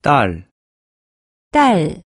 딸, 딸,